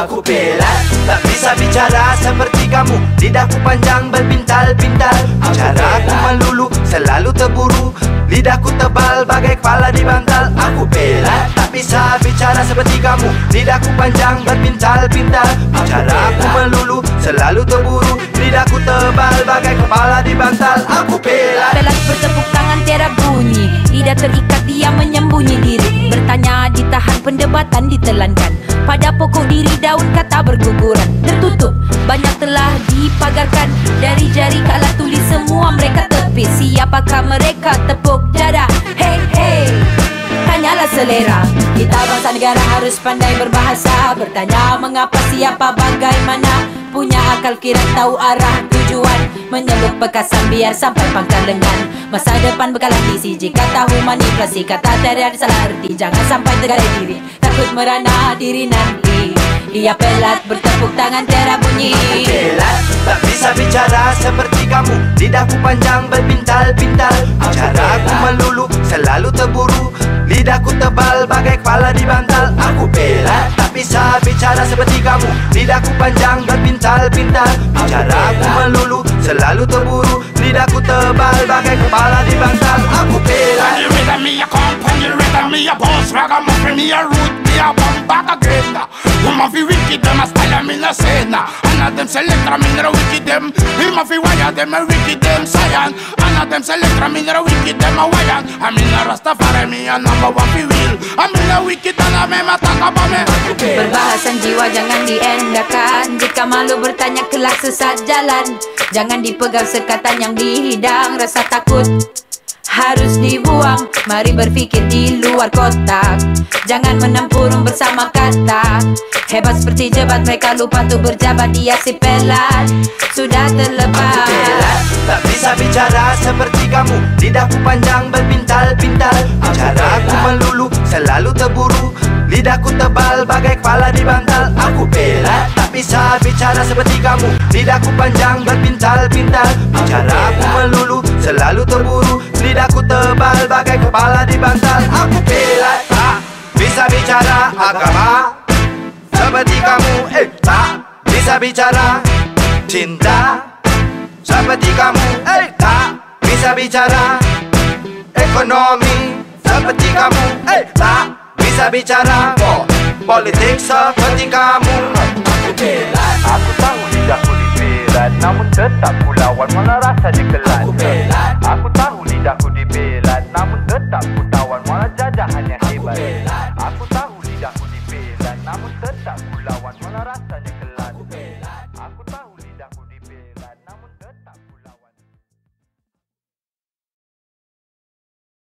Aku pelat Tak bisa bicara seperti kamu. Lidahku panjang berpintal-pintal Bicaraku melulu selalu terburu. Lidahku tebal bagai kepala di bantal Aku pelat Tak bisa bicara seperti kamu. Lidahku panjang berpintal-pintal Bicaraku melulu selalu terburu. Lidahku tebal bagai kepala di bantal Aku pelat Pelat bertepuk tangan tiada bunyi. Lidah terikat dia menyembunyi diri Bertanya ditahan pendebatan ditelankan. Pada pokok diri daun kata berguguran. Tertutup banyak telah dipagarkan. Dari jari kalah tulis semua mereka tepis. Siapakah mereka tepuk dada? Hey hey Hanyalah selera. Kita bangsa negara harus pandai berbahasa. Bertanya mengapa siapa bagaimana Punya akal kira tahu arah tujuan. Menyeluk bekasan biar sampai pangkal lengan. Masa depan bekalan diisi Jika tahu manipulasi kata tiada salah arti Jangan sampai tergada diri. Takut merana diri nanti. Ia pelat bertepuk tangan tiada bunyi. Pelat Tak bisa bicara seperti kamu. Lidahku panjang berpintal-pintal. Bicaraku melulu selalu terburu. Lidahku tebal bagai kepala di bantal Aku pelat Tak bicara seperti kamu. Lidahku panjang berpintal-pintal Bicaraku melulu selalu terburu. Lidahku tebal bagai kepala di bantal. Aku pelat When you rhythm me a you rhythm me a boss. Ragamuffin me a root, me a bum back again Him a fi wicked, them a style me no say nah And them select me no wicked them. Him a fi wire, them a wicked them Zion And them select me no wicked them a wire. I mean a Rastafari me a number one fi real. I mean a wicked and a me ma talk about me. Perbahasan jiwa jangan diendakan Jika malu bertanya kelak sesat jalan. Jangan dipegang sekatan yang dihidang Rasa takut harus dibuang. Mari berfikir di luar kotak Jangan menempurung bersama kata. Hebat seperti jebat mereka lupa untuk berjabat Dia si pelat. Sudah terlepas. Pelat Tak bisa bicara seperti kamu. Lidahku panjang berpintal-pintal. Bicaraku melulu selalu terburu. Lidahku tebal bagai kepala di bantal Aku pelat Tak bisa bicara seperti kamu. Lidahku panjang berpintal-pintal. Bicaraku melulu selalu terburu Lidahku tebal bagai kepala di bantal Aku pelat Tak bisa bicara agama. Seperti kamu Eh tak bisa bicara cinta. Seperti kamu Eh tak bisa bicara ekonomi. Seperti kamu Eh tak bisa bicara oh, politik seperti kamu. Aku pelat Aku tahu lidahku dibelat Namun tetap ku lawan Malah rasanya kelat Aku pelat. Aku tahu lidahku dibelat